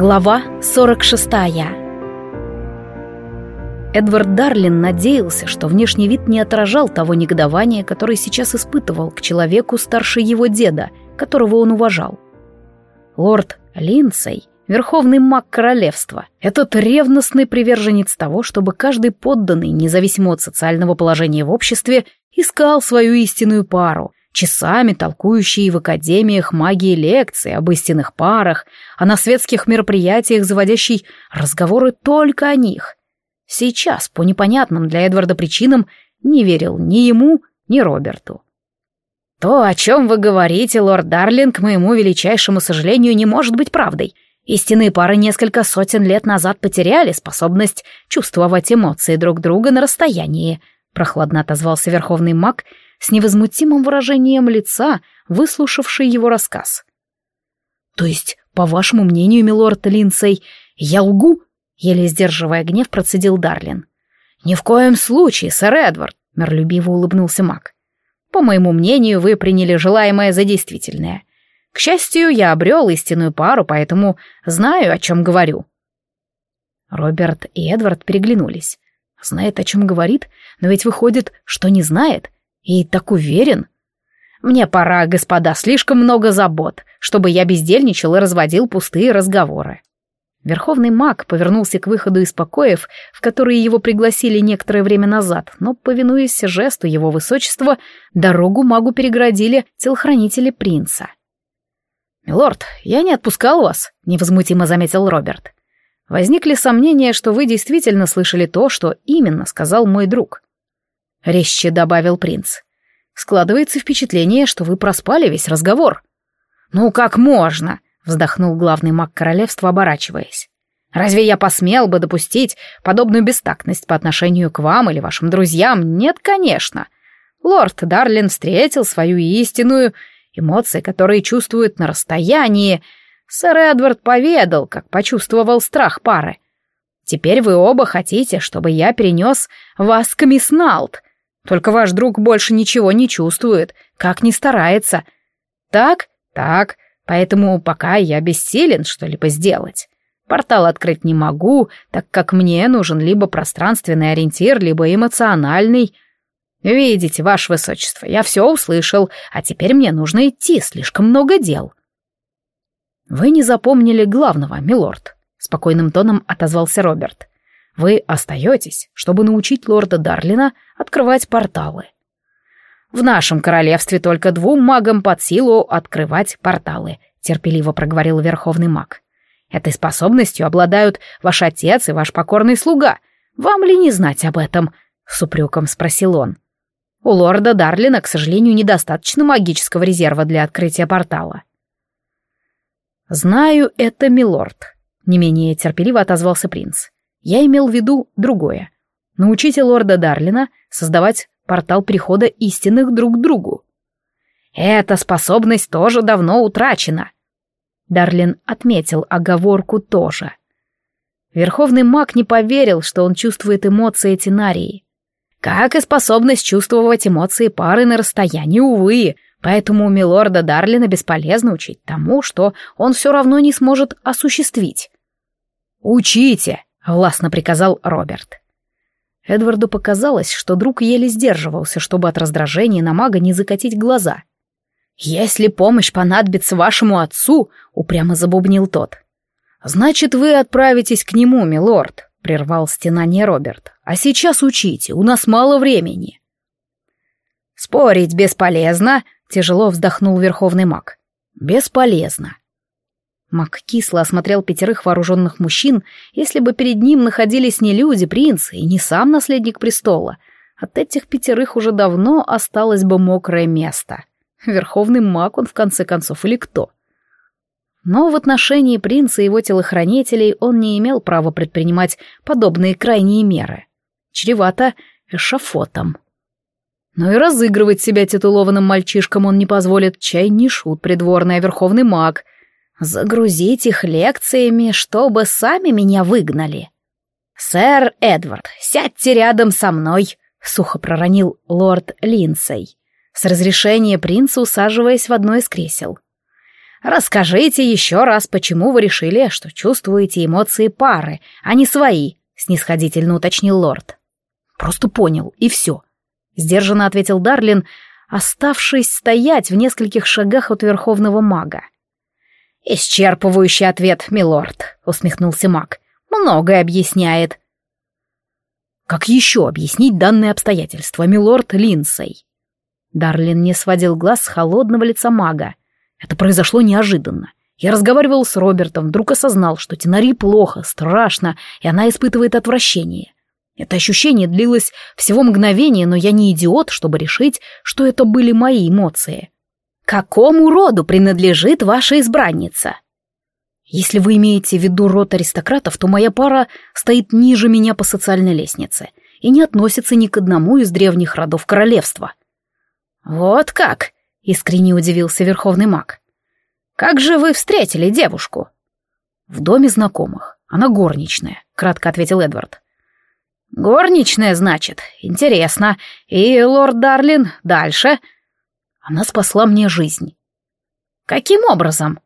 Глава 46 Эдвард Дарлин надеялся, что внешний вид не отражал того негодования, которое сейчас испытывал к человеку старше его деда, которого он уважал. Лорд Линдсей, верховный маг королевства, этот ревностный приверженец того, чтобы каждый подданный, независимо от социального положения в обществе, искал свою истинную пару, часами толкующие в академиях магии лекции об истинных парах, а на светских мероприятиях заводящий разговоры только о них. Сейчас, по непонятным для Эдварда причинам, не верил ни ему, ни Роберту. «То, о чем вы говорите, лорд Дарлинг, к моему величайшему сожалению, не может быть правдой. Истинные пары несколько сотен лет назад потеряли способность чувствовать эмоции друг друга на расстоянии», прохладно отозвался верховный маг, с невозмутимым выражением лица, выслушавший его рассказ. «То есть, по вашему мнению, милорд Линсей, я лгу?» Еле сдерживая гнев, процедил Дарлин. «Ни в коем случае, сэр Эдвард!» — миролюбиво улыбнулся маг. «По моему мнению, вы приняли желаемое за действительное. К счастью, я обрел истинную пару, поэтому знаю, о чем говорю». Роберт и Эдвард переглянулись. Знает, о чем говорит, но ведь выходит, что не знает. И так уверен. Мне пора, господа, слишком много забот, чтобы я бездельничал и разводил пустые разговоры. Верховный маг повернулся к выходу из покоев, в которые его пригласили некоторое время назад, но, повинуясь жесту его высочества, дорогу магу переградили телохранители принца. «Милорд, я не отпускал вас», — невозмутимо заметил Роберт. «Возникли сомнения, что вы действительно слышали то, что именно сказал мой друг». — резче добавил принц. «Складывается впечатление, что вы проспали весь разговор». «Ну как можно?» — вздохнул главный маг королевства, оборачиваясь. «Разве я посмел бы допустить подобную бестактность по отношению к вам или вашим друзьям? Нет, конечно. Лорд Дарлин встретил свою истинную, эмоции, которые чувствуют на расстоянии. Сэр Эдвард поведал, как почувствовал страх пары. Теперь вы оба хотите, чтобы я перенес вас к мисс Налт, только ваш друг больше ничего не чувствует, как не старается. Так? Так. Поэтому пока я бессилен что-либо сделать. Портал открыть не могу, так как мне нужен либо пространственный ориентир, либо эмоциональный. Видите, ваше высочество, я все услышал, а теперь мне нужно идти, слишком много дел. Вы не запомнили главного, милорд, спокойным тоном отозвался Роберт. Вы остаетесь, чтобы научить лорда Дарлина открывать порталы. В нашем королевстве только двум магам под силу открывать порталы, терпеливо проговорил верховный маг. Этой способностью обладают ваш отец и ваш покорный слуга. Вам ли не знать об этом? с упреком спросил он. У лорда Дарлина, к сожалению, недостаточно магического резерва для открытия портала. «Знаю это, милорд», — не менее терпеливо отозвался принц. Я имел в виду другое. Научите лорда Дарлина создавать портал прихода истинных друг к другу. Эта способность тоже давно утрачена. Дарлин отметил оговорку тоже. Верховный маг не поверил, что он чувствует эмоции Тинарии. Как и способность чувствовать эмоции пары на расстоянии, увы, поэтому у милорда Дарлина бесполезно учить тому, что он все равно не сможет осуществить. «Учите!» Властно приказал Роберт. Эдварду показалось, что друг еле сдерживался, чтобы от раздражения на мага не закатить глаза. «Если помощь понадобится вашему отцу», — упрямо забубнил тот. «Значит, вы отправитесь к нему, милорд», — прервал стенание Роберт. «А сейчас учите, у нас мало времени». «Спорить бесполезно», — тяжело вздохнул верховный маг. «Бесполезно. Мак кисло осмотрел пятерых вооруженных мужчин, если бы перед ним находились не люди принца и не сам наследник престола. От этих пятерых уже давно осталось бы мокрое место. Верховный маг он в конце концов или кто? Но в отношении принца и его телохранителей он не имел права предпринимать подобные крайние меры. Чревато эшафотом. Но и разыгрывать себя титулованным мальчишкам он не позволит, чай не шут придворный, а верховный маг — Загрузить их лекциями, чтобы сами меня выгнали. «Сэр Эдвард, сядьте рядом со мной», — сухо проронил лорд Линдсей, с разрешения принца усаживаясь в одно из кресел. расскажите еще раз, почему вы решили, что чувствуете эмоции пары, а не свои», — снисходительно уточнил лорд. «Просто понял, и все», — сдержанно ответил Дарлин, оставшись стоять в нескольких шагах от верховного мага. «Исчерпывающий ответ, милорд», — усмехнулся маг. «Многое объясняет». «Как еще объяснить данные обстоятельства, милорд Линсей?» Дарлин не сводил глаз с холодного лица мага. Это произошло неожиданно. Я разговаривал с Робертом, вдруг осознал, что Тенари плохо, страшно, и она испытывает отвращение. Это ощущение длилось всего мгновение, но я не идиот, чтобы решить, что это были мои эмоции. «Какому роду принадлежит ваша избранница?» «Если вы имеете в виду род аристократов, то моя пара стоит ниже меня по социальной лестнице и не относится ни к одному из древних родов королевства». «Вот как?» — искренне удивился верховный маг. «Как же вы встретили девушку?» «В доме знакомых. Она горничная», — кратко ответил Эдвард. «Горничная, значит? Интересно. И, лорд Дарлин, дальше?» Она спасла мне жизнь. «Каким образом?»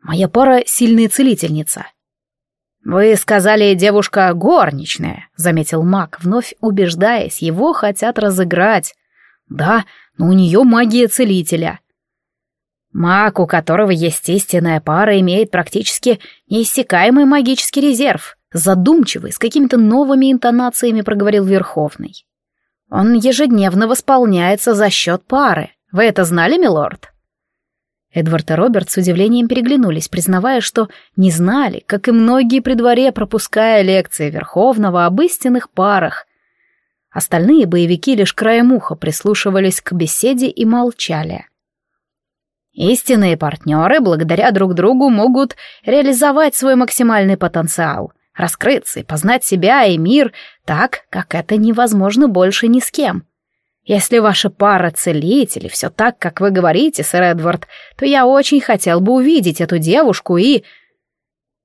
«Моя пара — сильная целительница». «Вы сказали, девушка горничная», — заметил маг, вновь убеждаясь, его хотят разыграть. «Да, но у нее магия целителя». Маг, у которого есть истинная пара, имеет практически неиссякаемый магический резерв. Задумчивый, с какими-то новыми интонациями проговорил Верховный. Он ежедневно восполняется за счет пары. Вы это знали, милорд? Эдвард и Роберт с удивлением переглянулись, признавая, что не знали, как и многие при дворе, пропуская лекции Верховного об истинных парах. Остальные боевики лишь краем уха прислушивались к беседе и молчали. Истинные партнеры благодаря друг другу могут реализовать свой максимальный потенциал, раскрыться и познать себя и мир так, как это невозможно больше ни с кем. Если ваша пара целитель, все так, как вы говорите, сэр Эдвард, то я очень хотел бы увидеть эту девушку и...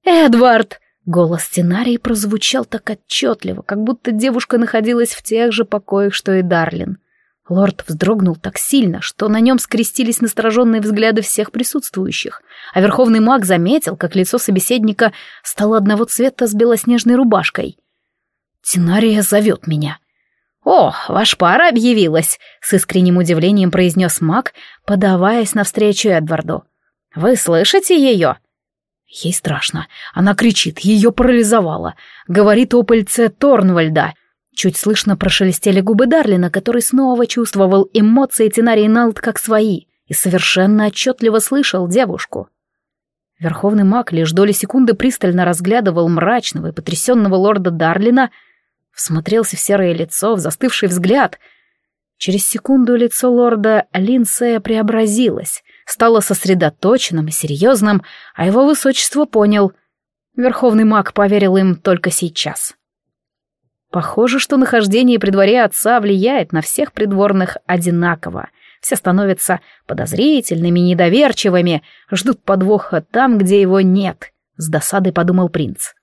Эдвард! Голос сценария прозвучал так отчетливо, как будто девушка находилась в тех же покоях, что и Дарлин. Лорд вздрогнул так сильно, что на нем скрестились настороженные взгляды всех присутствующих, а верховный маг заметил, как лицо собеседника стало одного цвета с белоснежной рубашкой. «Тинария зовет меня». «О, ваш пара объявилась», — с искренним удивлением произнес маг, подаваясь навстречу Эдварду. «Вы слышите ее?» Ей страшно. Она кричит, ее парализовало. Говорит о пыльце Торнвальда — Чуть слышно прошелестели губы Дарлина, который снова чувствовал эмоции Тинарии Налт как свои и совершенно отчетливо слышал девушку. Верховный маг лишь доли секунды пристально разглядывал мрачного и потрясенного лорда Дарлина, всмотрелся в серое лицо, в застывший взгляд. Через секунду лицо лорда Линсея преобразилось, стало сосредоточенным и серьезным, а его высочество понял. Верховный маг поверил им только сейчас. Похоже, что нахождение при дворе отца влияет на всех придворных одинаково. Все становятся подозрительными, недоверчивыми, ждут подвоха там, где его нет, — с досадой подумал принц.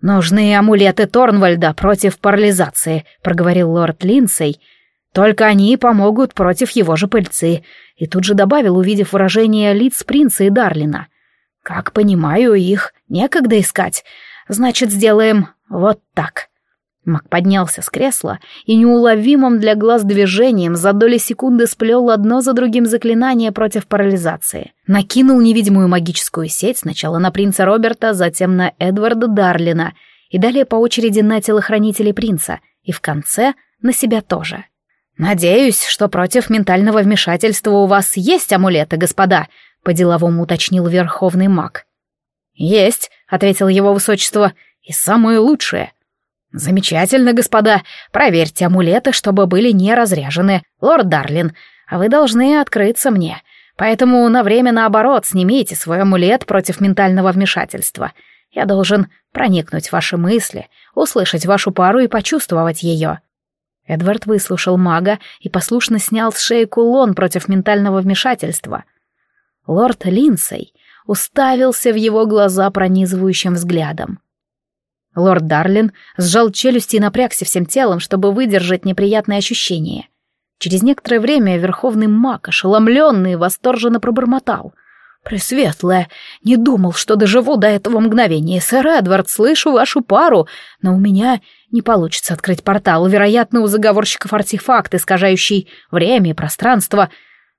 «Нужны амулеты Торнвальда против парализации», — проговорил лорд Линсей. «Только они помогут против его же пыльцы», и тут же добавил, увидев выражение лиц принца и Дарлина. «Как понимаю, их некогда искать. Значит, сделаем вот так». Мак поднялся с кресла и неуловимым для глаз движением за доли секунды сплел одно за другим заклинание против парализации. Накинул невидимую магическую сеть сначала на принца Роберта, затем на Эдварда Дарлина и далее по очереди на телохранителей принца и в конце на себя тоже. «Надеюсь, что против ментального вмешательства у вас есть амулеты, господа», — по-деловому уточнил верховный маг. «Есть», — ответил его высочество, — «и самое лучшее». «Замечательно, господа. Проверьте амулеты, чтобы были не разряжены. Лорд Дарлин, а вы должны открыться мне. Поэтому на время наоборот снимите свой амулет против ментального вмешательства. Я должен проникнуть в ваши мысли, услышать вашу пару и почувствовать ее». Эдвард выслушал мага и послушно снял с шеи кулон против ментального вмешательства. Лорд Линсей уставился в его глаза пронизывающим взглядом. Лорд Дарлин сжал челюсти и напрягся всем телом, чтобы выдержать неприятные ощущения. Через некоторое время верховный маг, ошеломленный, восторженно пробормотал. «Пресветлая, не думал, что доживу до этого мгновения. Сэр Эдвард, слышу вашу пару, но у меня не получится открыть портал. Вероятно, у заговорщиков артефакт, искажающий время и пространство.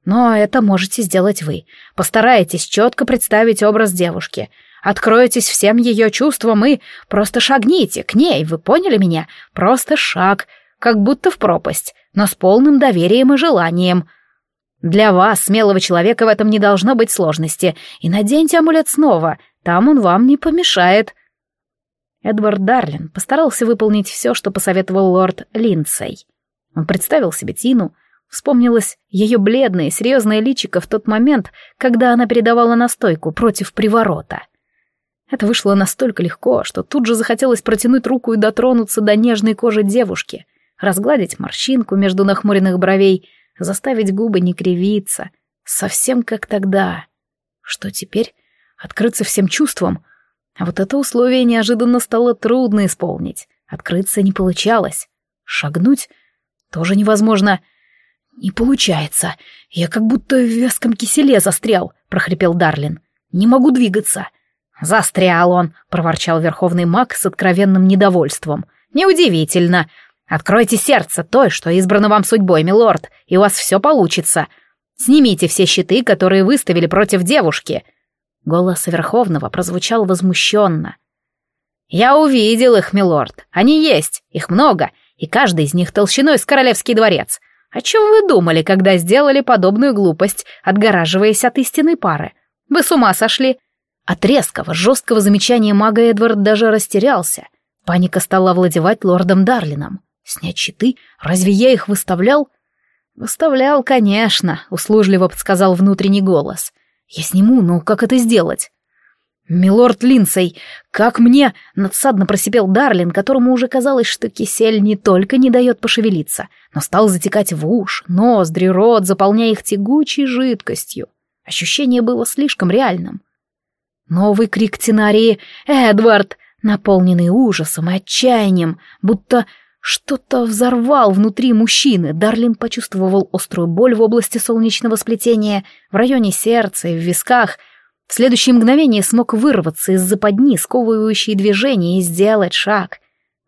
Но это можете сделать вы. Постарайтесь четко представить образ девушки. Откройтесь всем ее чувствам и просто шагните к ней, вы поняли меня? Просто шаг, как будто в пропасть, но с полным доверием и желанием». Для вас, смелого человека, в этом не должно быть сложности. И наденьте амулет снова, там он вам не помешает. Эдвард Дарлин постарался выполнить все, что посоветовал лорд Линдсей. Он представил себе Тину, вспомнилось ее бледное, серьезное личико в тот момент, когда она передавала настойку против приворота. Это вышло настолько легко, что тут же захотелось протянуть руку и дотронуться до нежной кожи девушки, разгладить морщинку между нахмуренных бровей — заставить губы не кривиться, совсем как тогда. Что теперь? Открыться всем чувствам? А вот это условие неожиданно стало трудно исполнить. Открыться не получалось. Шагнуть тоже невозможно. «Не получается. Я как будто в вязком киселе застрял», — прохрипел Дарлин. «Не могу двигаться». «Застрял он», — проворчал верховный маг с откровенным недовольством. «Неудивительно. Откройте сердце той, что избрано вам судьбой, милорд, и у вас все получится. Снимите все щиты, которые выставили против девушки». Голос Верховного прозвучал возмущенно. «Я увидел их, милорд. Они есть, их много, и каждый из них толщиной с королевский дворец. О чем вы думали, когда сделали подобную глупость, отгораживаясь от истинной пары? Вы с ума сошли?» От резкого, жесткого замечания мага Эдвард даже растерялся. Паника стала овладевать лордом Дарлином. Снять щиты? Разве я их выставлял? Выставлял, конечно, услужливо подсказал внутренний голос. Я сниму, но как это сделать? «Милорд Линсей, как мне...» — надсадно просипел Дарлин, которому уже казалось, что кисель не только не дает пошевелиться, но стал затекать в уш, ноздри, рот, заполняя их тягучей жидкостью. Ощущение было слишком реальным. Новый крик Тинарии «Эдвард!» наполненный ужасом и отчаянием, будто что-то взорвал внутри мужчины. Дарлин почувствовал острую боль в области солнечного сплетения, в районе сердца и в висках. В следующее мгновение смог вырваться из западни, сковывающей движения, и сделать шаг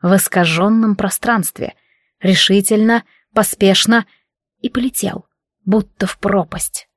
в искаженном пространстве. Решительно, поспешно и полетел, будто в пропасть.